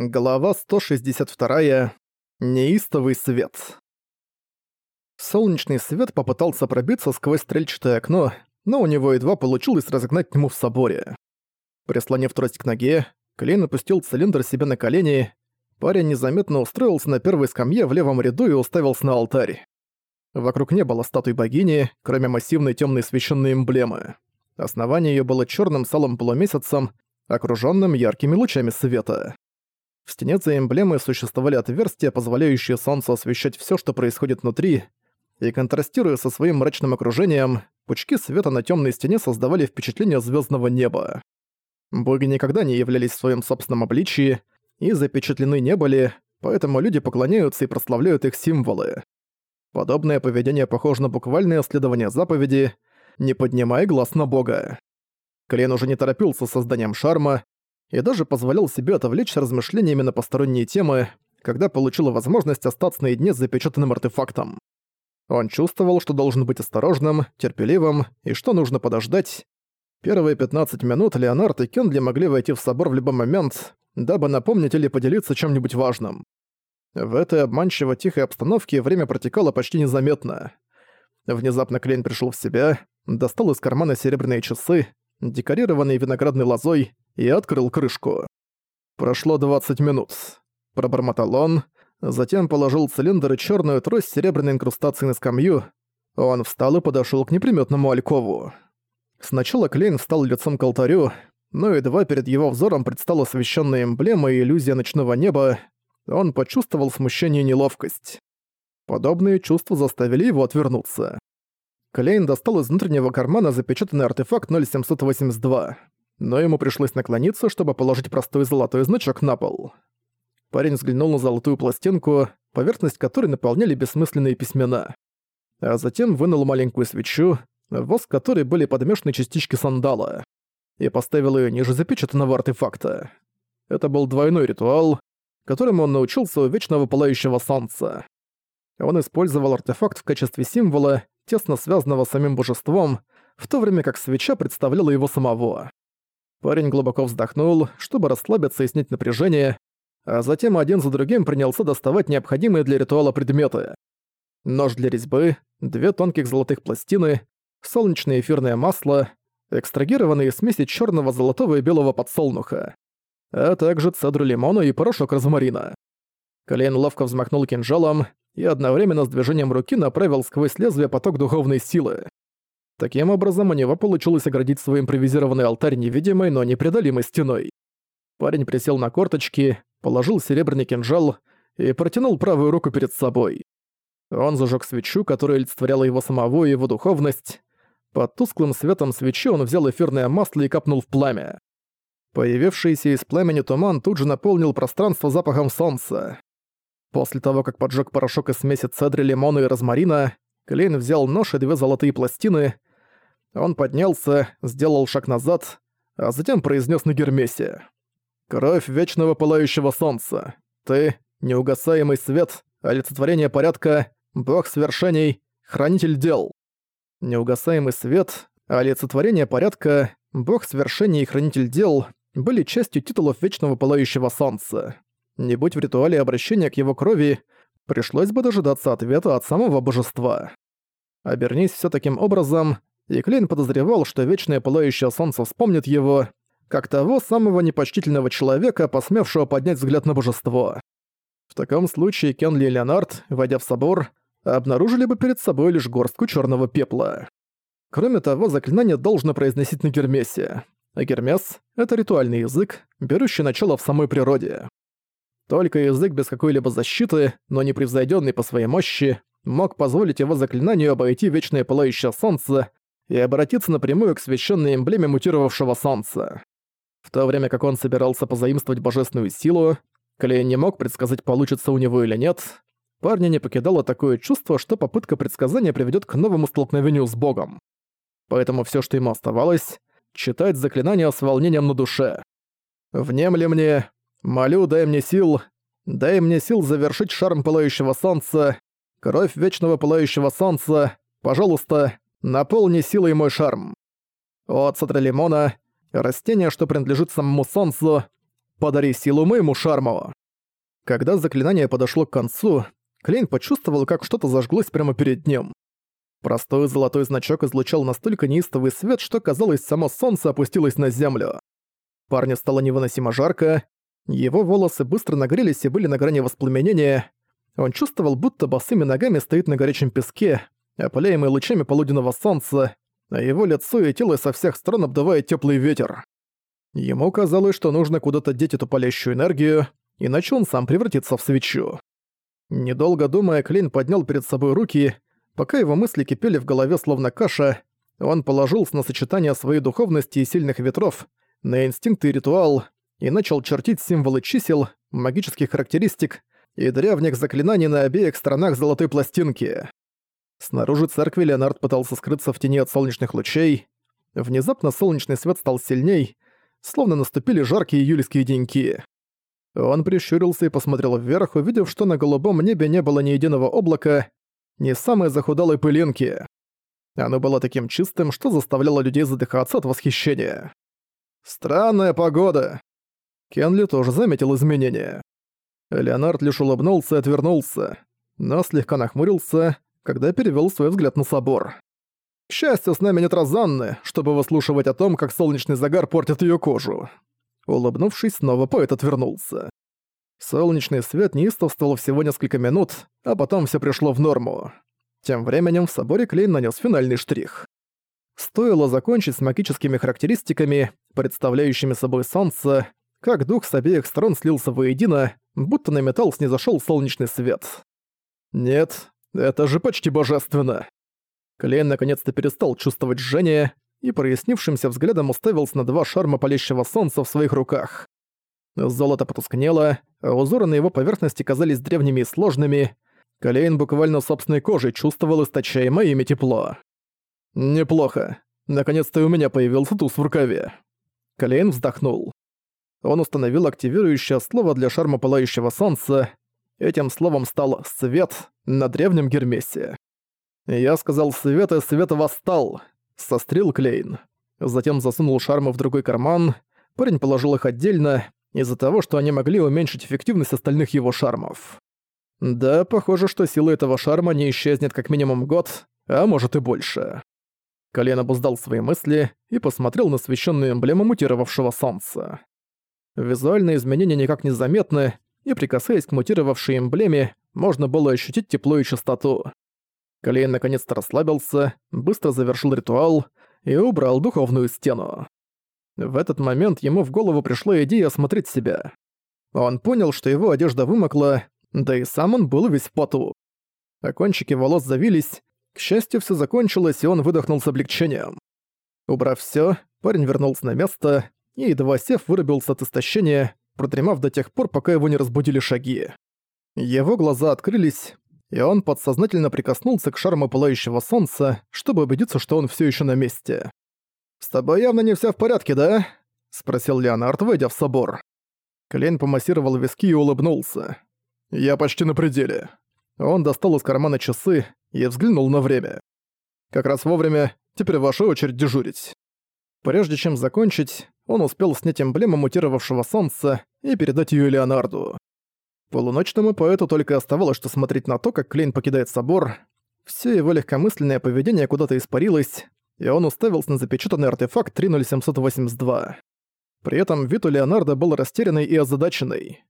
Глава 162. Неистовый свет. Солнечный свет попытался пробиться сквозь стрельчатое окно, но у него едва получилось разогнать тьму в соборе. Прислонив трость к ноге, Клейн опустил цилиндр себе на колени. Парень незаметно устроился на первой скамье в левом ряду и уставился на алтарь. Вокруг не было статуй богини, кроме массивной темной священной эмблемы. Основание ее было черным салом полумесяцем, окруженным яркими лучами света. В стене за эмблемой существовали отверстия, позволяющие солнцу освещать все, что происходит внутри, и контрастируя со своим мрачным окружением, пучки света на темной стене создавали впечатление звездного неба. Боги никогда не являлись в своем собственном обличии и запечатлены не были, поэтому люди поклоняются и прославляют их символы. Подобное поведение похоже на буквальное следование заповеди «Не поднимай глаз на Бога». Клен уже не торопился с созданием шарма, и даже позволял себе отвлечься размышлениями на посторонние темы, когда получила возможность остаться наедине с запечатанным артефактом. Он чувствовал, что должен быть осторожным, терпеливым и что нужно подождать. Первые 15 минут Леонард и Кенли могли войти в собор в любой момент, дабы напомнить или поделиться чем-нибудь важным. В этой обманчиво тихой обстановке время протекало почти незаметно. Внезапно Клейн пришел в себя, достал из кармана серебряные часы, декорированные виноградной лозой, и открыл крышку. Прошло 20 минут. Пробормотал он, затем положил цилиндр и черную трость с серебряной инкрустацией на скамью. Он встал и подошел к неприметному алькову. Сначала Клейн встал лицом к алтарю, но едва перед его взором предстала священная эмблема и иллюзия ночного неба, он почувствовал смущение и неловкость. Подобные чувства заставили его отвернуться. Клейн достал из внутреннего кармана запечатанный артефакт 0782 но ему пришлось наклониться, чтобы положить простой золотой значок на пол. Парень взглянул на золотую пластинку, поверхность которой наполняли бессмысленные письмена. А затем вынул маленькую свечу, воск которой были подмешаны частички сандала, и поставил ее ниже запечатанного артефакта. Это был двойной ритуал, которому он научился у Вечного Пылающего Солнца. Он использовал артефакт в качестве символа, тесно связанного с самим божеством, в то время как свеча представляла его самого. Парень глубоко вздохнул, чтобы расслабиться и снять напряжение, а затем один за другим принялся доставать необходимые для ритуала предметы. Нож для резьбы, две тонких золотых пластины, солнечное эфирное масло, экстрагированные смеси черного, золотого и белого подсолнуха, а также цедру лимона и порошок розмарина. Колейн ловко взмахнул кинжалом и одновременно с движением руки направил сквозь лезвие поток духовной силы. Таким образом, у него получилось оградить свой импровизированный алтарь невидимой, но непреодолимой стеной. Парень присел на корточки, положил серебряный кинжал и протянул правую руку перед собой. Он зажег свечу, которая олицетворяла его самого и его духовность. Под тусклым светом свечи он взял эфирное масло и капнул в пламя. Появившийся из пламени туман тут же наполнил пространство запахом солнца. После того, как поджег порошок из смеси цедры, лимона и розмарина, Клейн взял нож и две золотые пластины он поднялся, сделал шаг назад, а затем произнес на Гермесе. «Кровь вечного пылающего солнца. Ты — неугасаемый свет, олицетворение порядка, бог свершений, хранитель дел. Неугасаемый свет, олицетворение порядка, бог свершений и хранитель дел были частью титулов вечного пылающего солнца. Не будь в ритуале обращения к его крови, пришлось бы дожидаться ответа от самого божества. Обернись все таким образом, и Клейн подозревал, что вечное пылающее солнце вспомнит его, как того самого непочтительного человека, посмевшего поднять взгляд на божество. В таком случае Кенли и Леонард, войдя в собор, обнаружили бы перед собой лишь горстку черного пепла. Кроме того, заклинание должно произносить на Гермесе. А Гермес — это ритуальный язык, берущий начало в самой природе. Только язык без какой-либо защиты, но непревзойденный по своей мощи, мог позволить его заклинанию обойти вечное пылающее солнце и обратиться напрямую к священной эмблеме мутировавшего солнца. В то время как он собирался позаимствовать божественную силу, Клей не мог предсказать, получится у него или нет, парня не покидало такое чувство, что попытка предсказания приведет к новому столкновению с Богом. Поэтому все, что ему оставалось, читать заклинания с волнением на душе. «Внемли мне, молю, дай мне сил, дай мне сил завершить шарм пылающего солнца, кровь вечного пылающего солнца, пожалуйста, Наполни силой мой шарм. О, цедра лимона, растение, что принадлежит самому солнцу, Подари силу моему шарму!» Когда заклинание подошло к концу, Клейн почувствовал, как что-то зажглось прямо перед ним. Простой золотой значок излучал настолько неистовый свет, что, казалось, само солнце опустилось на землю. Парню стало невыносимо жарко, его волосы быстро нагрелись и были на грани воспламенения. Он чувствовал, будто босыми ногами стоит на горячем песке, опаляемый лучами полуденного солнца, а его лицо и тело со всех сторон обдувает теплый ветер. Ему казалось, что нужно куда-то деть эту палящую энергию, иначе он сам превратится в свечу. Недолго думая, Клейн поднял перед собой руки, пока его мысли кипели в голове словно каша, он положился на сочетание своей духовности и сильных ветров, на инстинкты и ритуал, и начал чертить символы чисел, магических характеристик и древних заклинаний на обеих сторонах золотой пластинки. Снаружи церкви Леонард пытался скрыться в тени от солнечных лучей. Внезапно солнечный свет стал сильней, словно наступили жаркие июльские деньки. Он прищурился и посмотрел вверх, увидев, что на голубом небе не было ни единого облака, ни самой захудалой пылинки. Оно было таким чистым, что заставляло людей задыхаться от восхищения. «Странная погода!» Кенли тоже заметил изменения. Леонард лишь улыбнулся и отвернулся, но слегка нахмурился, когда перевёл свой взгляд на собор. К счастью, с нами нет Розанны, чтобы выслушивать о том, как солнечный загар портит её кожу. Улыбнувшись, снова поэт отвернулся. Солнечный свет неистовствовал всего несколько минут, а потом всё пришло в норму. Тем временем в соборе Клейн нанес финальный штрих. Стоило закончить с магическими характеристиками, представляющими собой солнце, как дух с обеих сторон слился воедино, будто на металл снизошёл солнечный свет. Нет, это же почти божественно. Клейн наконец-то перестал чувствовать жжение и прояснившимся взглядом уставился на два шарма палящего солнца в своих руках. Золото потускнело, а узоры на его поверхности казались древними и сложными. Клейн буквально собственной кожей чувствовал источаемое ими тепло. «Неплохо. Наконец-то у меня появился туз в рукаве». Клейн вздохнул. Он установил активирующее слово для шарма пылающего солнца. Этим словом стал «свет» на древнем Гермесе. Я сказал «свет» и свет восстал. Сострил Клейн. Затем засунул шармы в другой карман. Парень положил их отдельно, из-за того, что они могли уменьшить эффективность остальных его шармов. Да, похоже, что сила этого шарма не исчезнет как минимум год, а может и больше. Колен обуздал свои мысли и посмотрел на священную эмблему мутировавшего солнца. Визуальные изменения никак не заметны, и прикасаясь к мутировавшей эмблеме, можно было ощутить тепло и чистоту. Калейн наконец-то расслабился, быстро завершил ритуал и убрал духовную стену. В этот момент ему в голову пришла идея осмотреть себя. Он понял, что его одежда вымокла, да и сам он был весь в поту. А кончики волос завились. К счастью, все закончилось, и он выдохнул с облегчением. Убрав все, парень вернулся на место и, едва сев, вырубился от истощения, продремав до тех пор, пока его не разбудили шаги. Его глаза открылись, и он подсознательно прикоснулся к шарму пылающего солнца, чтобы убедиться, что он все еще на месте. «С тобой явно не все в порядке, да?» — спросил Леонард, войдя в собор. Клейн помассировал виски и улыбнулся. «Я почти на пределе». Он достал из кармана часы и взглянул на время. «Как раз вовремя, теперь ваша очередь дежурить». Прежде чем закончить, он успел снять эмблему мутировавшего солнца и передать ее Леонарду. Полуночному поэту только оставалось, что смотреть на то, как Клейн покидает собор. Все его легкомысленное поведение куда-то испарилось, и он уставился на запечатанный артефакт 30782. При этом вид у Леонардо был растерянный и озадаченный.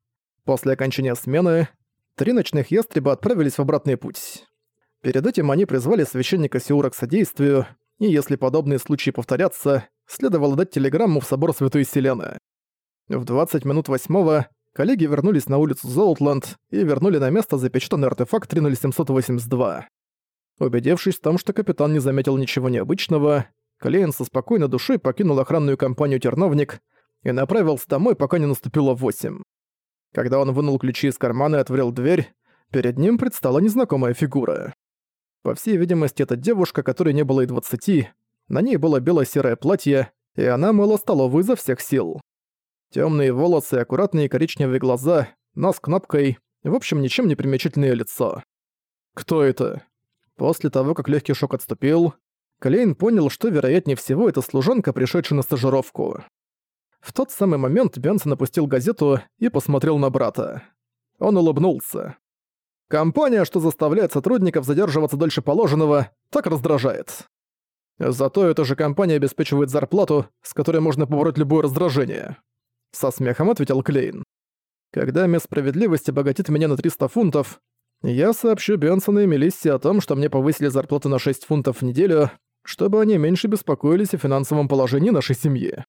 После окончания смены, три ночных ястреба отправились в обратный путь. Перед этим они призвали священника Сиура к содействию, и если подобные случаи повторятся, следовало дать телеграмму в собор Святой Селены. В 20 минут восьмого коллеги вернулись на улицу Золотланд и вернули на место запечатанный артефакт 30782. Убедившись в том, что капитан не заметил ничего необычного, Клейн со спокойной душой покинул охранную компанию «Терновник» и направился домой, пока не наступило восемь. Когда он вынул ключи из кармана и отворил дверь, перед ним предстала незнакомая фигура. По всей видимости, это девушка, которой не было и двадцати, на ней было бело-серое платье, и она мыла столовую изо всех сил. Темные волосы, аккуратные коричневые глаза, нос кнопкой, в общем, ничем не примечательное лицо. Кто это? После того, как легкий шок отступил, Клейн понял, что вероятнее всего это служанка, пришедшая на стажировку. В тот самый момент Бенсон опустил газету и посмотрел на брата. Он улыбнулся. Компания, что заставляет сотрудников задерживаться дольше положенного, так раздражает. Зато эта же компания обеспечивает зарплату, с которой можно побороть любое раздражение. Со смехом ответил Клейн. Когда мисс справедливости обогатит меня на 300 фунтов, я сообщу Бенсону и Мелиссе о том, что мне повысили зарплату на 6 фунтов в неделю, чтобы они меньше беспокоились о финансовом положении нашей семьи.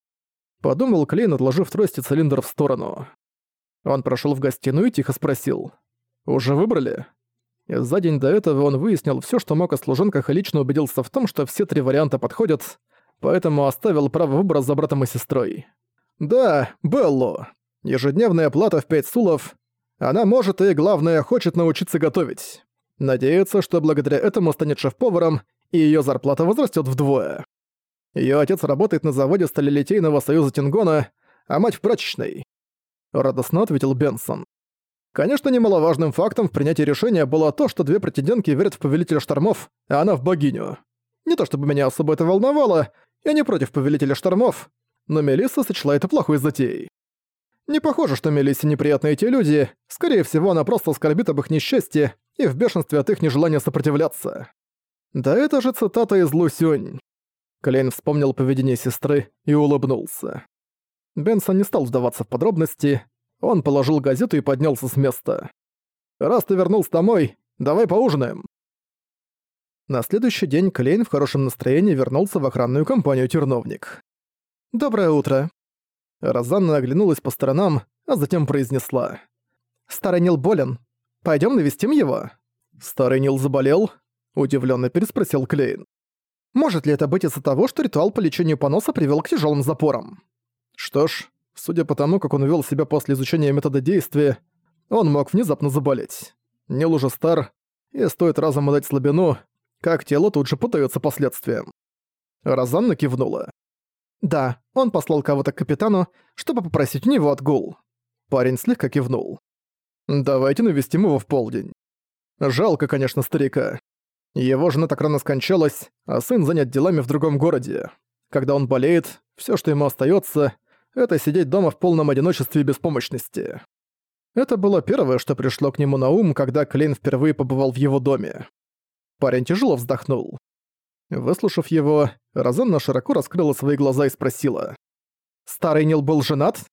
Подумал Клейн, отложив трость и цилиндр в сторону. Он прошел в гостиную и тихо спросил. «Уже выбрали?» За день до этого он выяснил все, что мог о служанках и лично убедился в том, что все три варианта подходят, поэтому оставил право выбора за братом и сестрой. «Да, Белло. Ежедневная плата в пять сулов. Она может и, главное, хочет научиться готовить. Надеется, что благодаря этому станет шеф-поваром, и ее зарплата возрастет вдвое. Ее отец работает на заводе сталелитейного союза Тингона, а мать в прачечной. Радостно ответил Бенсон. Конечно, немаловажным фактом в принятии решения было то, что две претендентки верят в Повелителя Штормов, а она в богиню. Не то чтобы меня особо это волновало, я не против Повелителя Штормов, но Мелисса сочла это плохой затеей. Не похоже, что Мелиссе неприятные эти люди, скорее всего, она просто скорбит об их несчастье и в бешенстве от их нежелания сопротивляться. Да это же цитата из Лусюнь. Клейн вспомнил поведение сестры и улыбнулся. Бенсон не стал вдаваться в подробности, он положил газету и поднялся с места. «Раз ты вернулся домой, давай поужинаем». На следующий день Клейн в хорошем настроении вернулся в охранную компанию «Терновник». «Доброе утро». Розанна оглянулась по сторонам, а затем произнесла. «Старый Нил болен. Пойдем навестим его?» «Старый Нил заболел?» – удивленно переспросил Клейн. «Может ли это быть из-за того, что ритуал по лечению поноса привел к тяжелым запорам?» «Что ж, Судя по тому, как он вел себя после изучения метода действия, он мог внезапно заболеть. Нил уже стар, и стоит разом отдать слабину, как тело тут же путается последствиям. Розанна кивнула. «Да, он послал кого-то к капитану, чтобы попросить у него отгул». Парень слегка кивнул. «Давайте навестим его в полдень. Жалко, конечно, старика. Его жена так рано скончалась, а сын занят делами в другом городе. Когда он болеет, все, что ему остается, это сидеть дома в полном одиночестве и беспомощности. Это было первое, что пришло к нему на ум, когда Клейн впервые побывал в его доме. Парень тяжело вздохнул. Выслушав его, Розанна широко раскрыла свои глаза и спросила. «Старый Нил был женат?»